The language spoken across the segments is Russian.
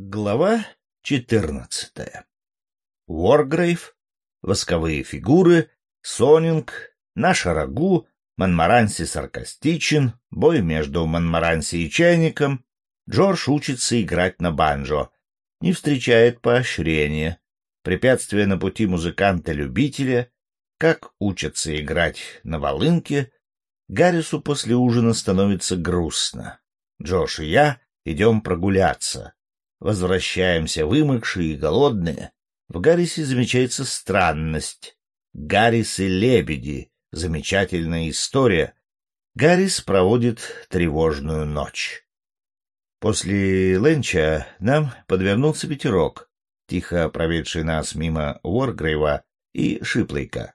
Глава четырнадцатая. Уоргрейв, восковые фигуры, Сонинг, наша рагу, Монмаранси саркастичен, бой между Монмаранси и чайником, Джордж учится играть на банджо, не встречает поощрения, препятствия на пути музыканта-любителя, как учатся играть на волынке, Гаррису после ужина становится грустно. Джош и я идем прогуляться. Возвращаемся вымокшие и голодные. В Гаррисе замечается странность. Гаррис и лебеди. Замечательная история. Гаррис проводит тревожную ночь. После ленча нам подвернулся ветерок, тихо проведший нас мимо Уоргрейва и Шиплейка.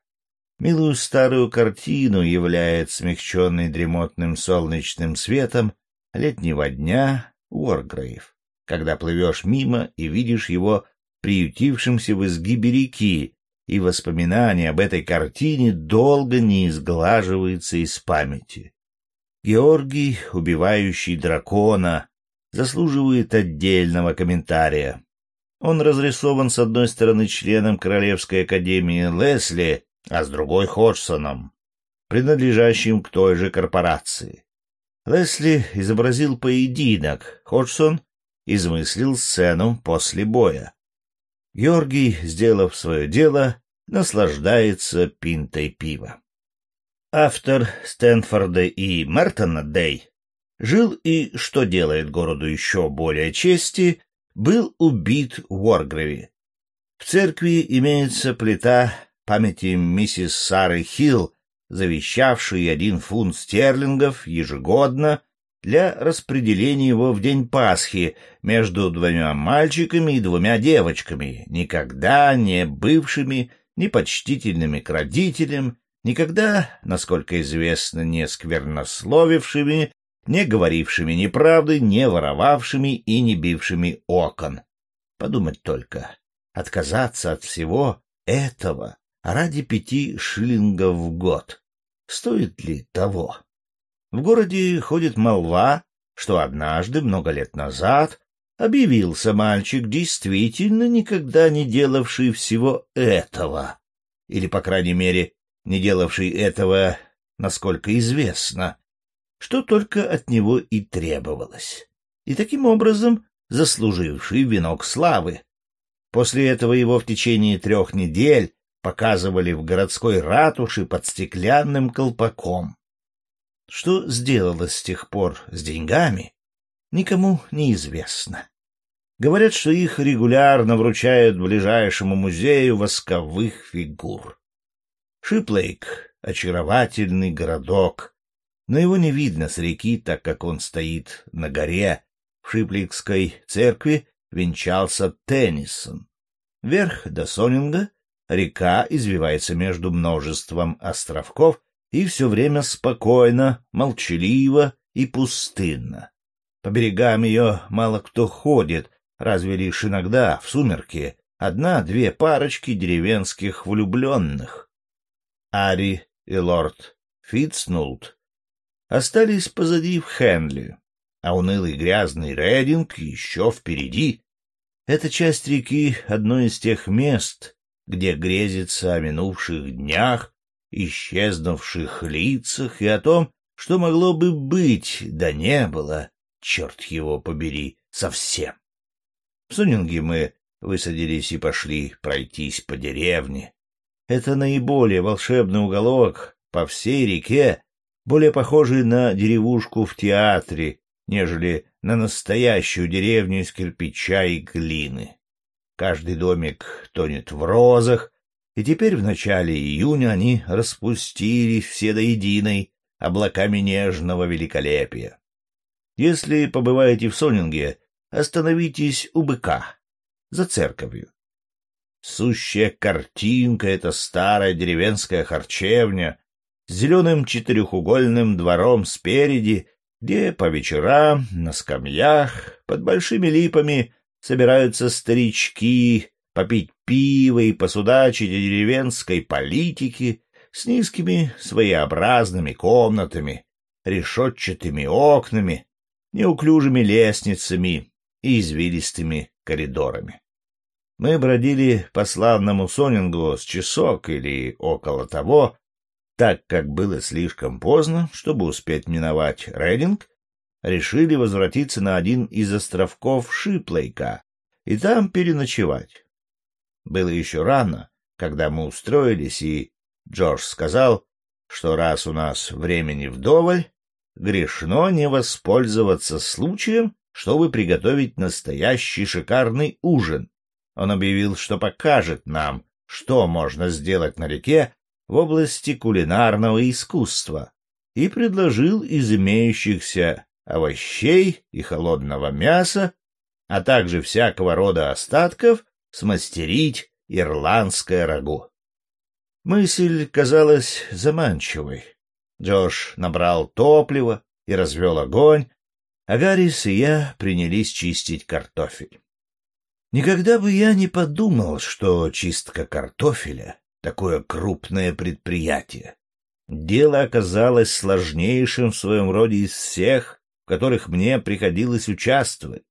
Милую старую картину являет смягченный дремотным солнечным светом летнего дня Уоргрейв, когда плывешь мимо и видишь его приютившимся в изгибе реки, и воспоминание об этой картине долго не изглаживается из памяти. Георгий, убивающий дракона, заслуживает отдельного комментария. Он разрисован с одной стороны членом Королевской академии Лесли, а с другой — Ходжсоном, принадлежащим к той же корпорации. Лесли изобразил поединок, Ходжсон измыслил сцену после боя. Георгий, сделав свое дело, наслаждается пинтой пива. Автор Стэнфорда и Мертона Дэй жил и, что делает городу еще более чести, был убит в Уоргреве. В церкви имеется плита памяти миссис Сары Хилл, завещавший один фунт стерлингов ежегодно для распределения его в день Пасхи между двумя мальчиками и двумя девочками, никогда не бывшими непочтительными к родителям, никогда, насколько известно, не сквернословившими, не говорившими неправды, не воровавшими и не бившими окон. Подумать только, отказаться от всего этого ради пяти шиллингов в год. Стоит ли того? В городе ходит молва, что однажды, много лет назад, объявился мальчик, действительно никогда не делавший всего этого. Или, по крайней мере, не делавший этого, насколько известно, что только от него и требовалось. И таким образом заслуживший венок славы. После этого его в течение трех недель показывали в городской ратуше под стеклянным колпаком. Что сделалось с тех пор с деньгами, никому не известно. Говорят, что их регулярно вручают ближайшему музею восковых фигур. Шиплейк — очаровательный городок, но его не видно с реки, так как он стоит на горе. В Шиплейкской церкви венчался Теннисон. Вверх до Сонинга Река извивается между множеством островков и все время спокойно, молчаливо и пустынно. По берегам ее мало кто ходит, разве лишь иногда, в сумерки, одна-две парочки деревенских влюбленных. Ари и лорд Фитцнулт остались позади в Хенли, а унылый грязный Рейдинг еще впереди. Эта часть реки — одно из тех мест, где грезится о минувших днях, исчезнувших лицах и о том, что могло бы быть, да не было, черт его побери, совсем. В Сунинге мы высадились и пошли пройтись по деревне. Это наиболее волшебный уголок по всей реке, более похожий на деревушку в театре, нежели на настоящую деревню из кирпича и глины. Каждый домик тонет в розах, и теперь в начале июня они распустились все до единой облаками нежного великолепия. Если побываете в Сонинге, остановитесь у быка, за церковью. Сущая картинка — это старая деревенская харчевня с зеленым четырехугольным двором спереди, где по вечерам на скамьях под большими липами собираются старички попить пиво и посудачить о деревенской политике с низкими своеобразными комнатами, решетчатыми окнами, неуклюжими лестницами и извилистыми коридорами. Мы бродили по славному Сонингу с часок или около того, так как было слишком поздно, чтобы успеть миновать Рейдинг, решили возвратиться на один из островков Шиплейка и там переночевать. Было еще рано, когда мы устроились, и Джордж сказал, что раз у нас времени вдоволь, грешно не воспользоваться случаем, чтобы приготовить настоящий шикарный ужин. Он объявил, что покажет нам, что можно сделать на реке в области кулинарного искусства, и предложил из имеющихся овощей и холодного мяса, а также всякого рода остатков, смастерить ирландское рагу. Мысль казалась заманчивой. Джош набрал топливо и развел огонь, а Гаррис и я принялись чистить картофель. Никогда бы я не подумал, что чистка картофеля — такое крупное предприятие. Дело оказалось сложнейшим в своем роде из всех, в которых мне приходилось участвовать.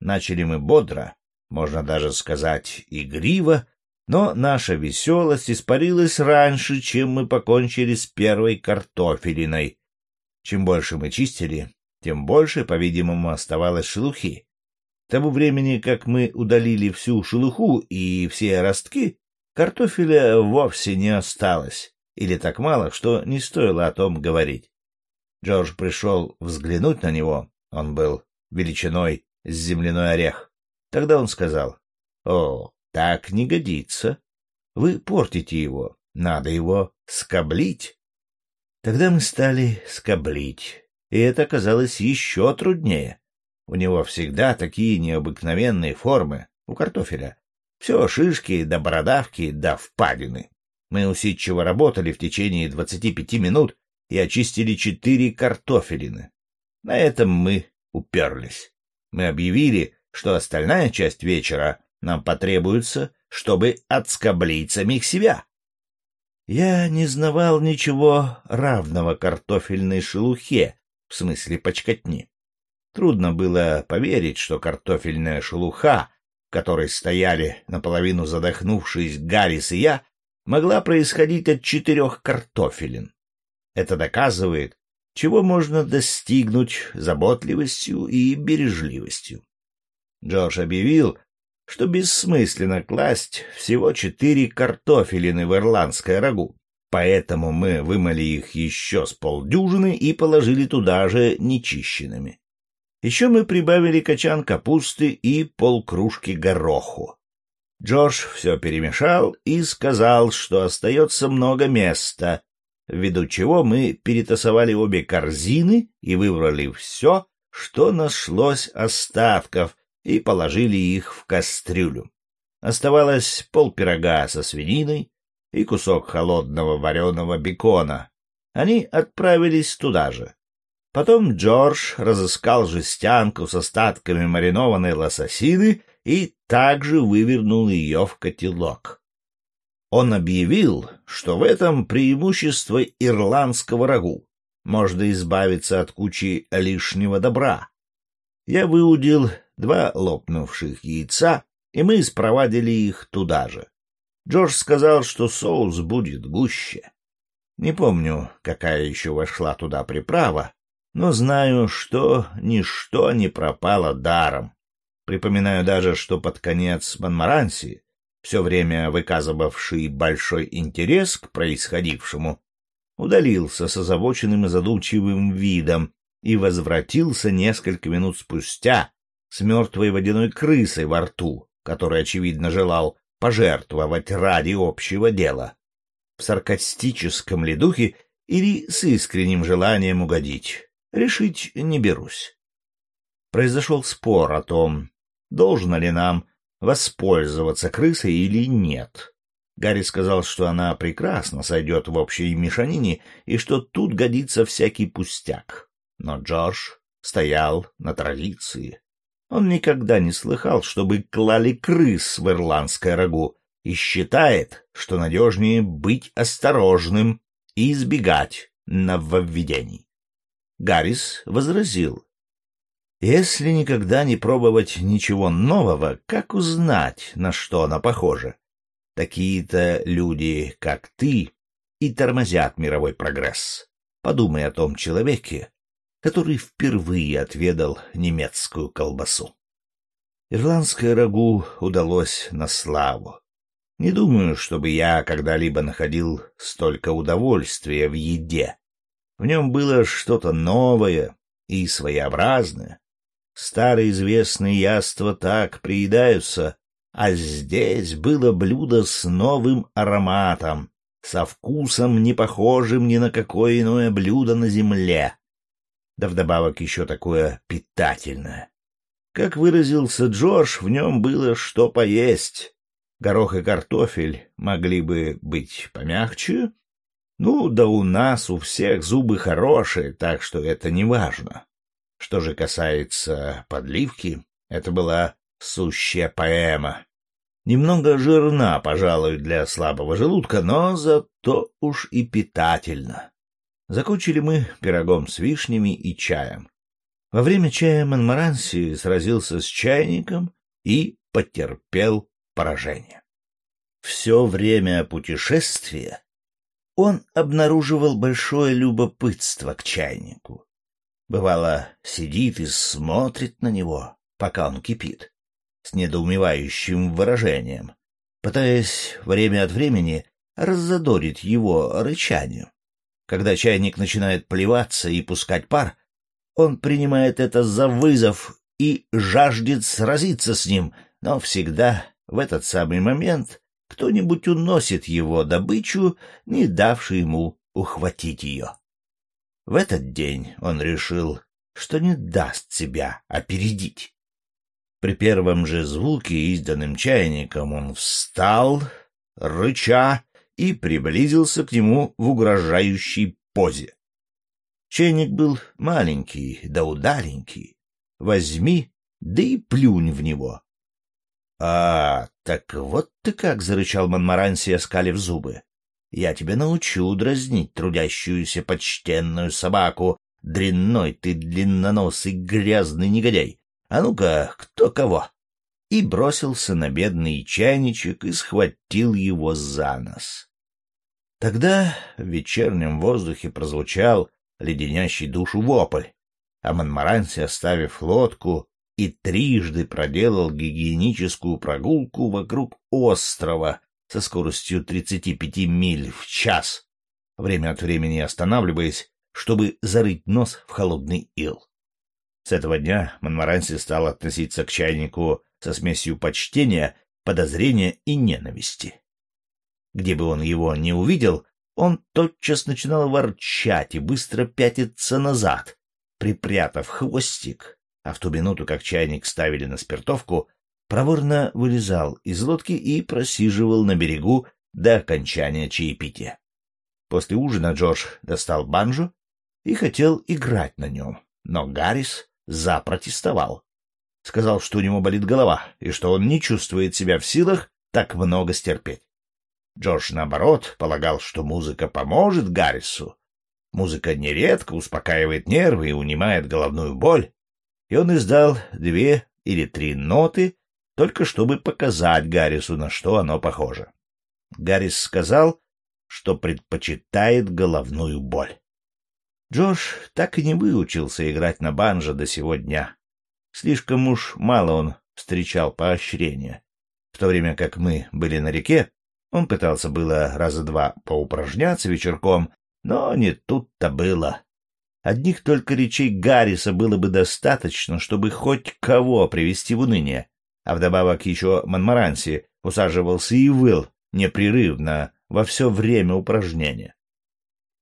Начали мы бодро, можно даже сказать игриво, но наша веселость испарилась раньше, чем мы покончили с первой картофелиной. Чем больше мы чистили, тем больше, по-видимому, оставалось шелухи. К тому времени, как мы удалили всю шелуху и все ростки, картофеля вовсе не осталось, или так мало, что не стоило о том говорить. Джордж пришел взглянуть на него, он был величиной с земляной орех. Тогда он сказал, «О, так не годится. Вы портите его. Надо его скоблить. Тогда мы стали скоблить, и это оказалось еще труднее. У него всегда такие необыкновенные формы, у картофеля. Все шишки да бородавки да впадины. Мы усидчиво работали в течение двадцати пяти минут и очистили четыре картофелины. На этом мы уперлись. Мы объявили, что остальная часть вечера нам потребуется, чтобы отскоблить самих себя. Я не знавал ничего равного картофельной шелухе, в смысле почкотни. Трудно было поверить, что картофельная шелуха, в которой стояли наполовину задохнувшись Гаррис и я, могла происходить от четырех картофелин. Это доказывает, чего можно достигнуть заботливостью и бережливостью. Джордж объявил, что бессмысленно класть всего четыре картофелины в ирландское рагу. Поэтому мы вымыли их еще с полдюжины и положили туда же нечищенными. Еще мы прибавили качан капусты и полкружки гороху. Джордж все перемешал и сказал, что остается много места, ввиду чего мы перетасовали обе корзины и выбрали все, что нашлось остатков, и положили их в кастрюлю. Оставалось полпирога со свининой и кусок холодного вареного бекона. Они отправились туда же. Потом Джордж разыскал жестянку с остатками маринованной лососины и также вывернул ее в котелок. Он объявил, что в этом преимущество ирландского рагу. Можно избавиться от кучи лишнего добра. Я выудил два лопнувших яйца, и мы спровадили их туда же. Джордж сказал, что соус будет гуще. Не помню, какая еще вошла туда приправа, но знаю, что ничто не пропало даром. Припоминаю даже, что под конец Монмаранси, все время выказывавший большой интерес к происходившему, удалился с озабоченным и задумчивым видом и возвратился несколько минут спустя с мертвой водяной крысой во рту, который, очевидно, желал пожертвовать ради общего дела. В саркастическом ли духе или с искренним желанием угодить, решить не берусь. Произошел спор о том, должно ли нам воспользоваться крысой или нет. Гарри сказал, что она прекрасно сойдет в общей мешанине и что тут годится всякий пустяк. Но Джордж стоял на традиции. Он никогда не слыхал, чтобы клали крыс в ирландское рагу, и считает, что надежнее быть осторожным и избегать нововведений. Гаррис возразил. Если никогда не пробовать ничего нового, как узнать, на что она похожа? Такие-то люди, как ты, и тормозят мировой прогресс. Подумай о том человеке, который впервые отведал немецкую колбасу. Ирландское рагу удалось на славу. Не думаю, чтобы я когда-либо находил столько удовольствия в еде. В нем было что-то новое и своеобразное. Старые известные яства так приедаются, а здесь было блюдо с новым ароматом, со вкусом, не похожим ни на какое иное блюдо на земле. Да вдобавок еще такое питательное. Как выразился Джордж, в нем было что поесть. Горох и картофель могли бы быть помягче. Ну, да у нас у всех зубы хорошие, так что это не важно. Что же касается подливки, это была сущая поэма. Немного жирна, пожалуй, для слабого желудка, но зато уж и питательно. Закончили мы пирогом с вишнями и чаем. Во время чая Монмаранси сразился с чайником и потерпел поражение. Все время путешествия он обнаруживал большое любопытство к чайнику. Бывало, сидит и смотрит на него, пока он кипит, с недоумевающим выражением, пытаясь время от времени раззадорить его рычанием. Когда чайник начинает плеваться и пускать пар, он принимает это за вызов и жаждет сразиться с ним, но всегда в этот самый момент кто-нибудь уносит его добычу, не давший ему ухватить ее. В этот день он решил, что не даст себя опередить. При первом же звуке, изданным чайником, он встал, рыча, и приблизился к нему в угрожающей позе. Чайник был маленький, да удаленький. Возьми, да и плюнь в него. — А, так вот ты как, — зарычал Монмаранси, оскалив зубы. — Я тебя научу дразнить трудящуюся почтенную собаку. Дрянной ты длинноносый грязный негодяй. А ну-ка, кто кого? И бросился на бедный чайничек и схватил его за нос. Тогда в вечернем воздухе прозвучал леденящий душу вопль, а Монмаранси, оставив лодку, и трижды проделал гигиеническую прогулку вокруг острова со скоростью 35 миль в час, время от времени останавливаясь, чтобы зарыть нос в холодный ил. С этого дня Монмаранси стал относиться к чайнику со смесью почтения, подозрения и ненависти. Где бы он его не увидел, он тотчас начинал ворчать и быстро пятиться назад, припрятав хвостик, а в ту минуту, как чайник ставили на спиртовку, проворно вылезал из лодки и просиживал на берегу до окончания чаепития. После ужина Джордж достал банджо и хотел играть на нем, но Гаррис запротестовал. Сказал, что у него болит голова и что он не чувствует себя в силах так много стерпеть. Джордж, наоборот, полагал, что музыка поможет Гаррису. Музыка нередко успокаивает нервы и унимает головную боль и он издал две или три ноты, только чтобы показать Гаррису, на что оно похоже. Гаррис сказал, что предпочитает головную боль. Джош так и не выучился играть на банджо до сего дня. Слишком уж мало он встречал поощрения. В то время как мы были на реке, он пытался было раза два поупражняться вечерком, но не тут-то было. Одних только речей Гарриса было бы достаточно, чтобы хоть кого привести в уныние, а вдобавок еще Монмаранси усаживался и выл непрерывно во все время упражнения.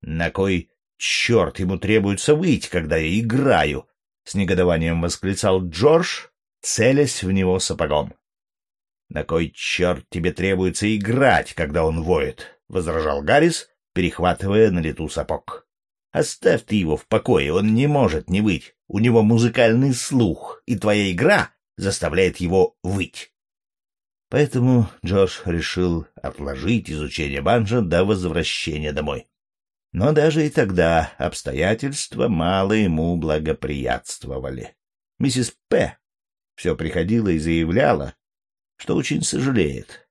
«На кой черт ему требуется выйти, когда я играю?» — с негодованием восклицал Джордж, целясь в него сапогом. «На кой черт тебе требуется играть, когда он воет?» — возражал Гаррис, перехватывая на лету сапог. Оставь ты его в покое, он не может не выть. У него музыкальный слух, и твоя игра заставляет его выть. Поэтому Джош решил отложить изучение банджо до возвращения домой. Но даже и тогда обстоятельства мало ему благоприятствовали. миссис П. все приходила и заявляла, что очень сожалеет.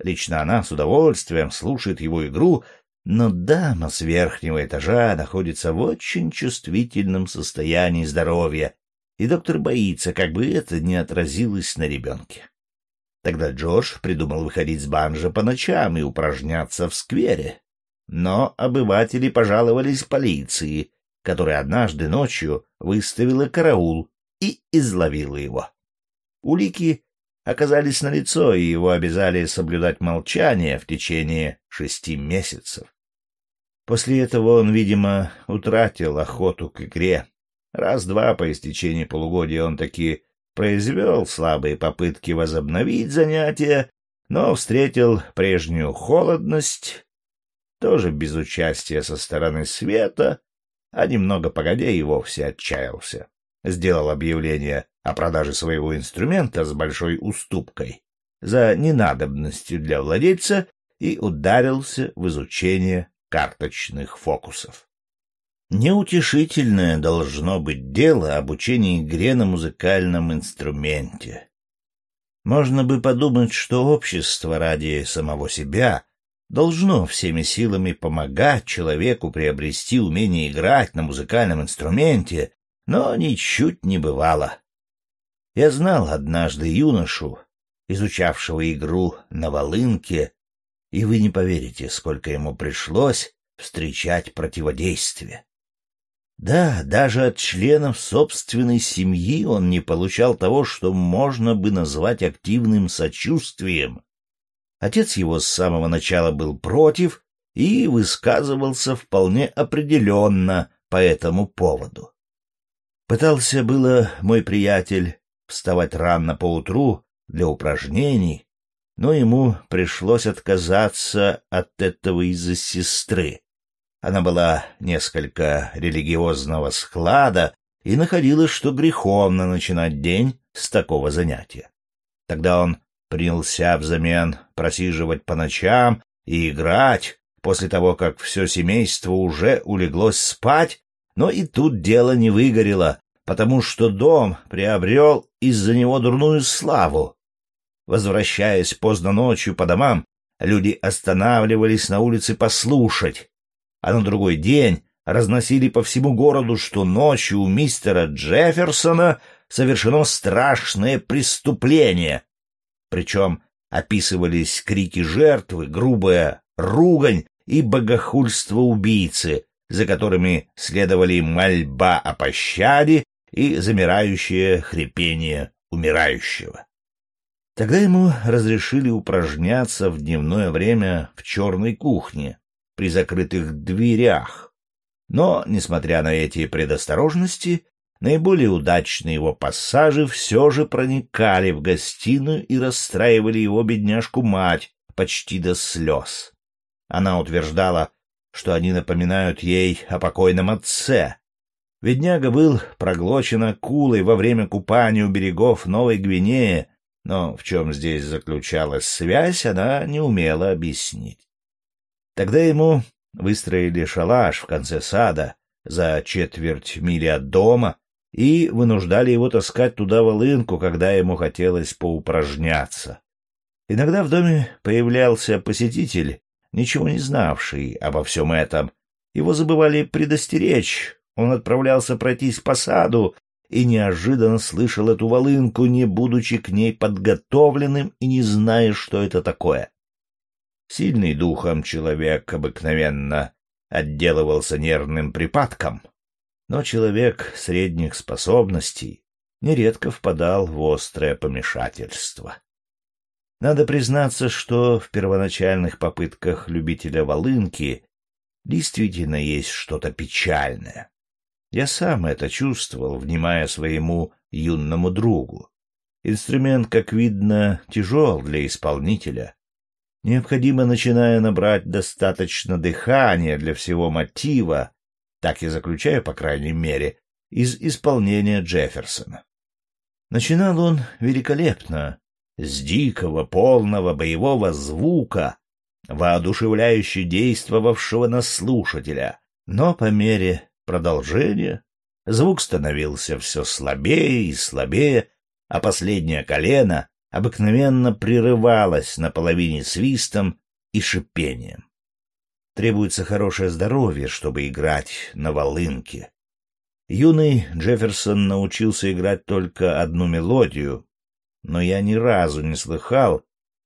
Лично она с удовольствием слушает его игру, но дама с верхнего этажа находится в очень чувствительном состоянии здоровья, и доктор боится, как бы это не отразилось на ребенке. Тогда Джордж придумал выходить с банжа по ночам и упражняться в сквере. Но обыватели пожаловались полиции, которая однажды ночью выставила караул и изловила его. Улики оказались налицо, и его обязали соблюдать молчание в течение шести месяцев. После этого он, видимо, утратил охоту к игре. Раз-два по истечении полугодия он таки произвел слабые попытки возобновить занятия, но встретил прежнюю холодность, тоже без участия со стороны света, а немного погодя и вовсе отчаялся. Сделал объявление о продаже своего инструмента с большой уступкой за ненадобностью для владельца и ударился в изучение карточных фокусов. Неутешительное должно быть дело обучения игре на музыкальном инструменте. Можно бы подумать, что общество ради самого себя должно всеми силами помогать человеку приобрести умение играть на музыкальном инструменте, но ничуть не бывало. Я знал однажды юношу, изучавшего игру на волынке, и вы не поверите, сколько ему пришлось встречать противодействие. Да, даже от членов собственной семьи он не получал того, что можно бы назвать активным сочувствием. Отец его с самого начала был против и высказывался вполне определенно по этому поводу. Пытался было мой приятель вставать рано поутру для упражнений, но ему пришлось отказаться от этого из-за сестры. Она была несколько религиозного склада и находила, что греховно начинать день с такого занятия. Тогда он принялся взамен просиживать по ночам и играть после того, как все семейство уже улеглось спать, но и тут дело не выгорело, потому что дом приобрел из-за него дурную славу. Возвращаясь поздно ночью по домам, люди останавливались на улице послушать, а на другой день разносили по всему городу, что ночью у мистера Джефферсона совершено страшное преступление. Причем описывались крики жертвы, грубая ругань и богохульство убийцы, за которыми следовали мольба о пощаде и замирающее хрипение умирающего. Тогда ему разрешили упражняться в дневное время в черной кухне, при закрытых дверях. Но, несмотря на эти предосторожности, наиболее удачные его пассажи все же проникали в гостиную и расстраивали его бедняжку-мать почти до слез. Она утверждала, что они напоминают ей о покойном отце. Ведняга был проглочен акулой во время купания у берегов Новой Гвинеи, но в чем здесь заключалась связь, она не умела объяснить. Тогда ему выстроили шалаш в конце сада за четверть мили от дома и вынуждали его таскать туда волынку, когда ему хотелось поупражняться. Иногда в доме появлялся посетитель, ничего не знавший обо всем этом. Его забывали предостеречь, он отправлялся пройтись по саду и неожиданно слышал эту волынку, не будучи к ней подготовленным и не зная, что это такое. Сильный духом человек обыкновенно отделывался нервным припадком, но человек средних способностей нередко впадал в острое помешательство. Надо признаться, что в первоначальных попытках любителя волынки действительно есть что-то печальное. Я сам это чувствовал, внимая своему юному другу. Инструмент, как видно, тяжел для исполнителя, Необходимо, начиная набрать достаточно дыхания для всего мотива, так я заключаю, по крайней мере, из исполнения Джефферсона. Начинал он великолепно, с дикого, полного боевого звука, воодушевляюще действовавшего на слушателя, но по мере продолжения Звук становился все слабее и слабее, а последнее колено обыкновенно прерывалось наполовине свистом и шипением. Требуется хорошее здоровье, чтобы играть на волынке. Юный Джефферсон научился играть только одну мелодию, но я ни разу не слыхал,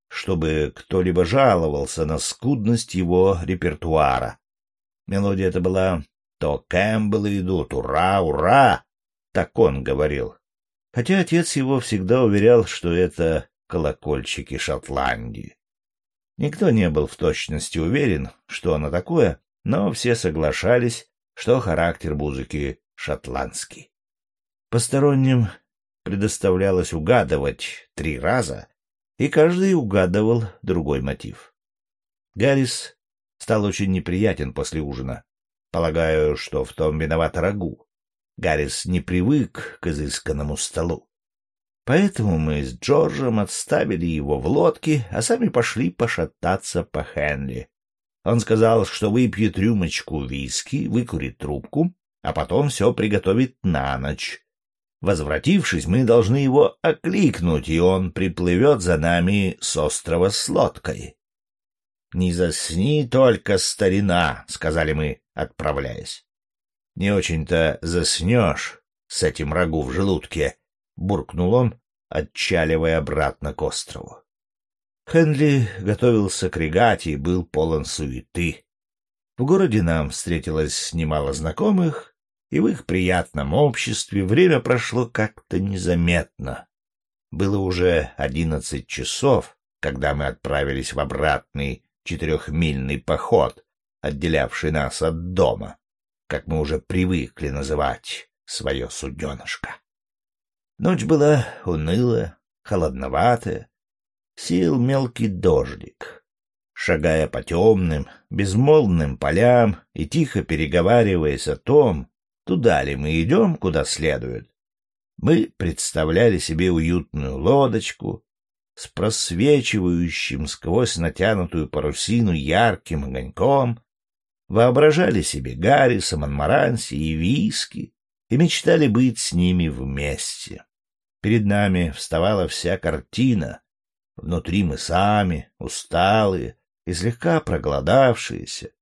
чтобы кто-либо жаловался на скудность его репертуара. Мелодия эта была «То Кэмпбеллы идут, ура, ура!» Так он говорил. Хотя отец его всегда уверял, что это колокольчики Шотландии. Никто не был в точности уверен, что оно такое, но все соглашались, что характер музыки шотландский. Посторонним предоставлялось угадывать три раза, и каждый угадывал другой мотив. Гаррис стал очень неприятен после ужина. Полагаю, что в том виноват рагу. Гаррис не привык к изысканному столу. Поэтому мы с Джорджем отставили его в лодке, а сами пошли пошататься по Хенли. Он сказал, что выпьет рюмочку виски, выкурит трубку, а потом все приготовит на ночь. Возвратившись, мы должны его окликнуть, и он приплывет за нами с острова с лодкой. — Не засни только, старина, — сказали мы, отправляясь. — Не очень-то заснешь с этим рагу в желудке, — буркнул он, отчаливая обратно к острову. Хенли готовился к регате и был полон суеты. В городе нам встретилось немало знакомых, и в их приятном обществе время прошло как-то незаметно. Было уже одиннадцать часов, когда мы отправились в обратный четырехмильный поход, отделявший нас от дома, как мы уже привыкли называть свое суденышко. Ночь была унылая, холодноватая, сел мелкий дождик. Шагая по темным, безмолвным полям и тихо переговариваясь о том, туда ли мы идем, куда следует. Мы представляли себе уютную лодочку с просвечивающим сквозь натянутую парусину ярким огоньком, воображали себе Гарриса, Монмаранси и Виски и мечтали быть с ними вместе. Перед нами вставала вся картина. Внутри мы сами, усталые и слегка проголодавшиеся.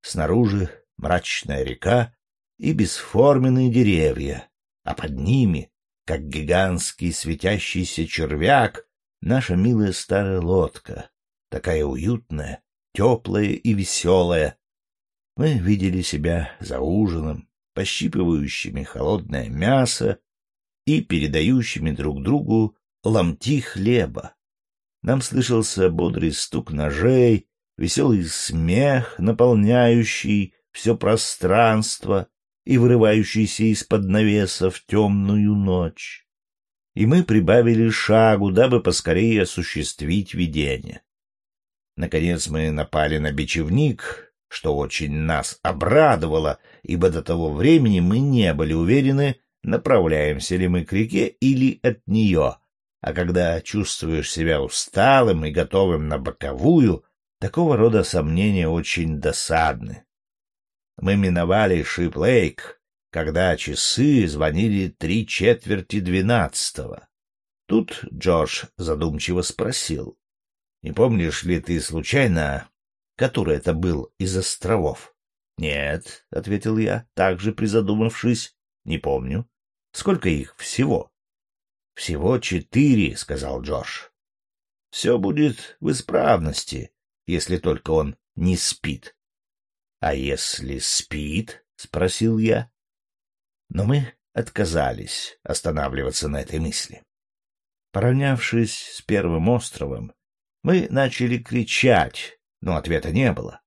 Снаружи мрачная река и бесформенные деревья, а под ними, как гигантский светящийся червяк, наша милая старая лодка, такая уютная, теплая и веселая. Мы видели себя за ужином, пощипывающими холодное мясо и передающими друг другу ломти хлеба. Нам слышался бодрый стук ножей, веселый смех, наполняющий все пространство, и вырывающийся из-под навеса в темную ночь. И мы прибавили шагу, дабы поскорее осуществить видение. Наконец мы напали на бичевник, что очень нас обрадовало, ибо до того времени мы не были уверены, направляемся ли мы к реке или от нее, а когда чувствуешь себя усталым и готовым на боковую, такого рода сомнения очень досадны. Мы миновали Шип-Лейк, когда часы звонили три четверти двенадцатого. Тут Джордж задумчиво спросил. — Не помнишь ли ты случайно, который это был из островов? — Нет, — ответил я, также призадумавшись. — Не помню. Сколько их всего? — Всего четыре, — сказал Джордж. — Все будет в исправности, если только он не спит. — А если спит? — спросил я. Но мы отказались останавливаться на этой мысли. Поравнявшись с первым островом, мы начали кричать, но ответа не было.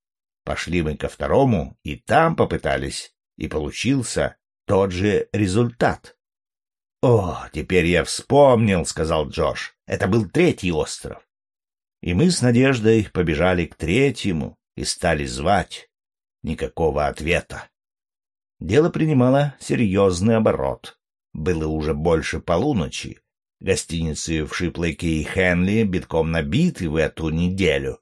Пошли мы ко второму, и там попытались, и получился тот же результат. — О, теперь я вспомнил, — сказал Джош. — Это был третий остров. И мы с надеждой побежали к третьему и стали звать никакого ответа. Дело принимало серьезный оборот. Было уже больше полуночи. Гостиницы в Шиплейке и Хенли битком набиты в эту неделю.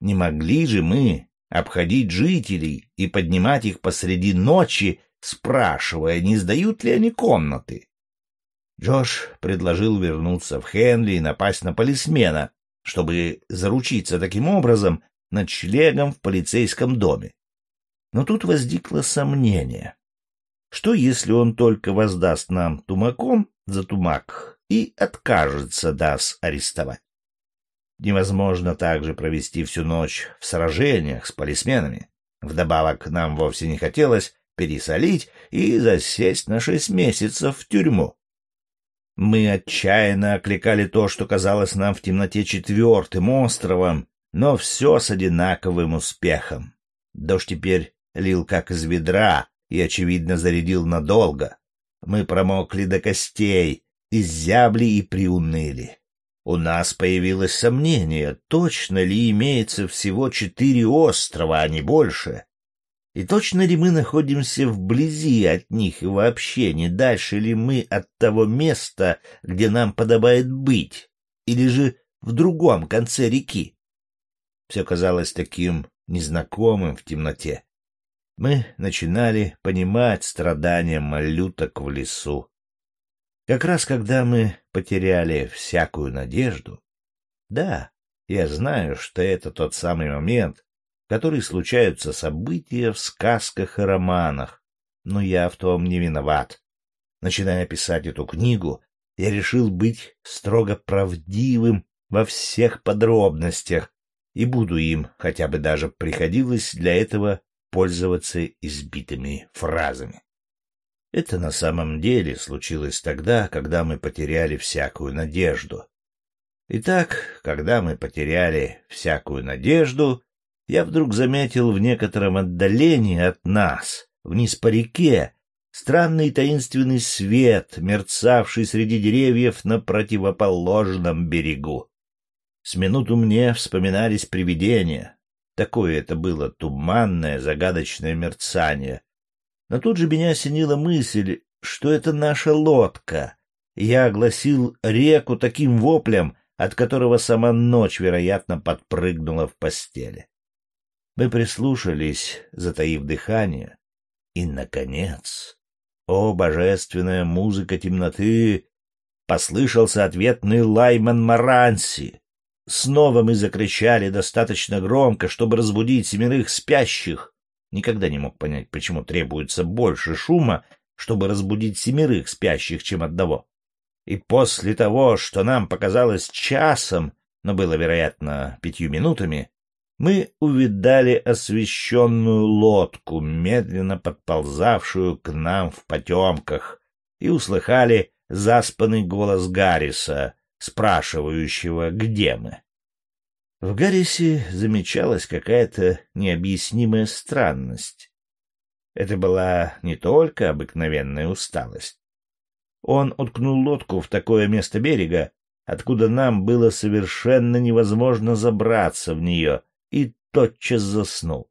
Не могли же мы обходить жителей и поднимать их посреди ночи спрашивая, не сдают ли они комнаты. Джош предложил вернуться в Хенли и напасть на полисмена, чтобы заручиться таким образом ночлегом в полицейском доме. Но тут возникло сомнение. Что, если он только воздаст нам тумаком за тумак и откажется нас арестовать? Невозможно также провести всю ночь в сражениях с полисменами. Вдобавок нам вовсе не хотелось пересолить и засесть на шесть месяцев в тюрьму. Мы отчаянно окликали то, что казалось нам в темноте четвертым островом, но все с одинаковым успехом. Дождь теперь лил как из ведра и, очевидно, зарядил надолго. Мы промокли до костей, изябли и приуныли. У нас появилось сомнение, точно ли имеется всего четыре острова, а не больше. И точно ли мы находимся вблизи от них и вообще не дальше ли мы от того места, где нам подобает быть, или же в другом конце реки? Все казалось таким незнакомым в темноте. Мы начинали понимать страдания малюток в лесу. Как раз когда мы потеряли всякую надежду. Да, я знаю, что это тот самый момент, в который случаются события в сказках и романах, но я в том не виноват. Начиная писать эту книгу, я решил быть строго правдивым во всех подробностях, и буду им, хотя бы даже приходилось для этого пользоваться избитыми фразами. Это на самом деле случилось тогда, когда мы потеряли всякую надежду. Итак, когда мы потеряли всякую надежду, я вдруг заметил в некотором отдалении от нас, вниз по реке, странный таинственный свет, мерцавший среди деревьев на противоположном берегу. С минуту мне вспоминались привидения. Такое это было туманное, загадочное мерцание, но тут же меня осенила мысль, что это наша лодка. Я огласил реку таким воплем, от которого сама ночь, вероятно, подпрыгнула в постели. Мы прислушались, затаив дыхание, и, наконец, о, божественная музыка темноты, послышался ответный лайман Маранси. Снова мы закричали достаточно громко, чтобы разбудить семерых спящих. Никогда не мог понять, почему требуется больше шума, чтобы разбудить семерых спящих, чем одного. И после того, что нам показалось часом, но было, вероятно, пятью минутами, мы увидали освещенную лодку, медленно подползавшую к нам в потемках, и услыхали заспанный голос Гарриса, спрашивающего, где мы. В Гаррисе замечалась какая-то необъяснимая странность. Это была не только обыкновенная усталость. Он уткнул лодку в такое место берега, откуда нам было совершенно невозможно забраться в нее, и тотчас заснул.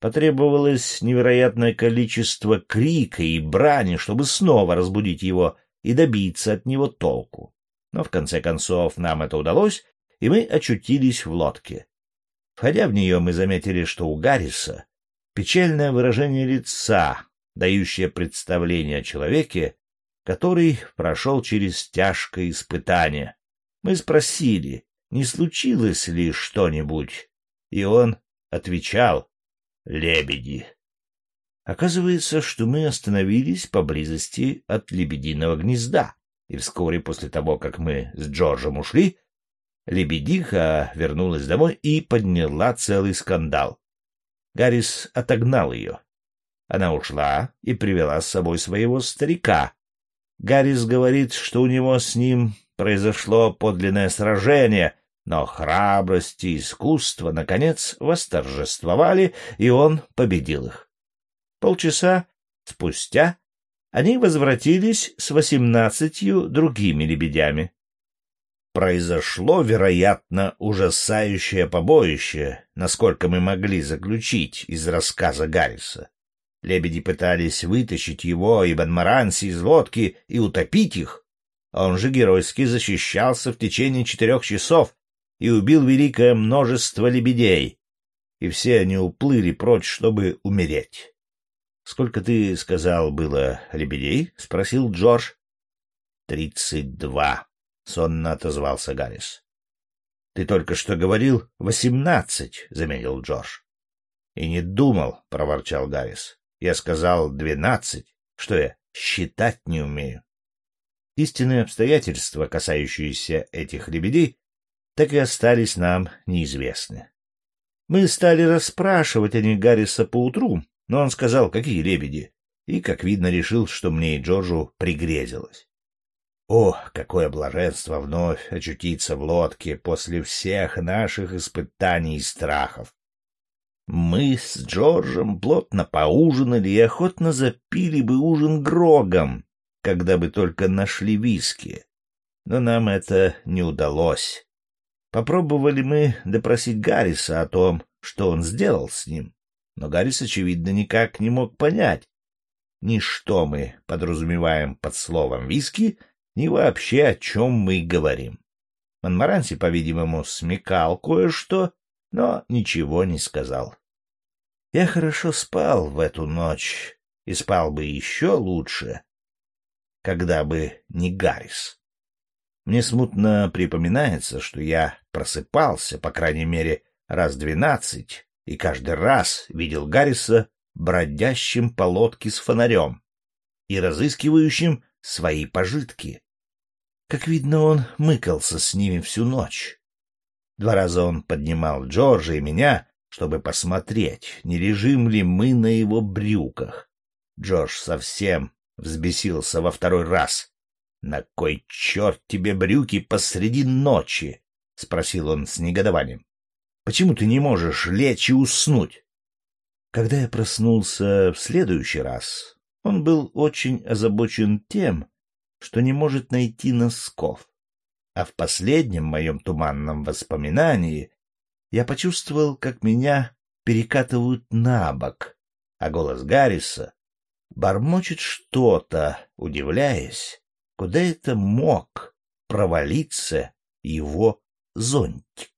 Потребовалось невероятное количество крика и брани, чтобы снова разбудить его и добиться от него толку. Но в конце концов нам это удалось, и мы очутились в лодке. Входя в нее, мы заметили, что у Гарриса печальное выражение лица, дающее представление о человеке, который прошел через тяжкое испытание. Мы спросили, не случилось ли что-нибудь, и он отвечал «Лебеди». Оказывается, что мы остановились поблизости от лебединого гнезда, и вскоре после того, как мы с Джорджем ушли, Лебедиха вернулась домой и подняла целый скандал. Гаррис отогнал ее. Она ушла и привела с собой своего старика. Гаррис говорит, что у него с ним произошло подлинное сражение, но храбрость и искусство, наконец, восторжествовали, и он победил их. Полчаса спустя они возвратились с восемнадцатью другими лебедями произошло, вероятно, ужасающее побоище, насколько мы могли заключить из рассказа Гарриса. Лебеди пытались вытащить его и Банмаранси из лодки и утопить их. Он же геройски защищался в течение четырех часов и убил великое множество лебедей, и все они уплыли прочь, чтобы умереть. Сколько ты сказал было лебедей? спросил Джордж. Тридцать два, сонно отозвался Гаррис. Ты только что говорил восемнадцать, заметил Джордж. И не думал, проворчал Гаррис. Я сказал двенадцать. Что я, считать не умею? Истинные обстоятельства, касающиеся этих лебедей, так и остались нам неизвестны. Мы стали расспрашивать о них Гарриса поутру, но он сказал, какие лебеди, и, как видно, решил, что мне и Джорджу пригрезилось. О, какое блаженство вновь очутиться в лодке после всех наших испытаний и страхов! Мы с Джорджем плотно поужинали и охотно запили бы ужин грогом, когда бы только нашли виски. Но нам это не удалось. Попробовали мы допросить Гарриса о том, что он сделал с ним, но Гаррис, очевидно, никак не мог понять ни что мы подразумеваем под словом «виски», ни вообще о чем мы говорим. Монмаранси, по-видимому, смекал кое-что, но ничего не сказал. Я хорошо спал в эту ночь и спал бы еще лучше, когда бы не Гаррис. Мне смутно припоминается, что я просыпался, по крайней мере, раз двенадцать, и каждый раз видел Гарриса бродящим по лодке с фонарем и разыскивающим свои пожитки. Как видно, он мыкался с ними всю ночь. Два раза он поднимал Джорджа и меня чтобы посмотреть, не лежим ли мы на его брюках. Джордж совсем взбесился во второй раз. — На кой черт тебе брюки посреди ночи? — спросил он с негодованием. — Почему ты не можешь лечь и уснуть? Когда я проснулся в следующий раз, он был очень озабочен тем, что не может найти носков. А в последнем моем туманном воспоминании я почувствовал, как меня перекатывают на бок, а голос Гарриса бормочет что-то, удивляясь, куда это мог провалиться его зонтик.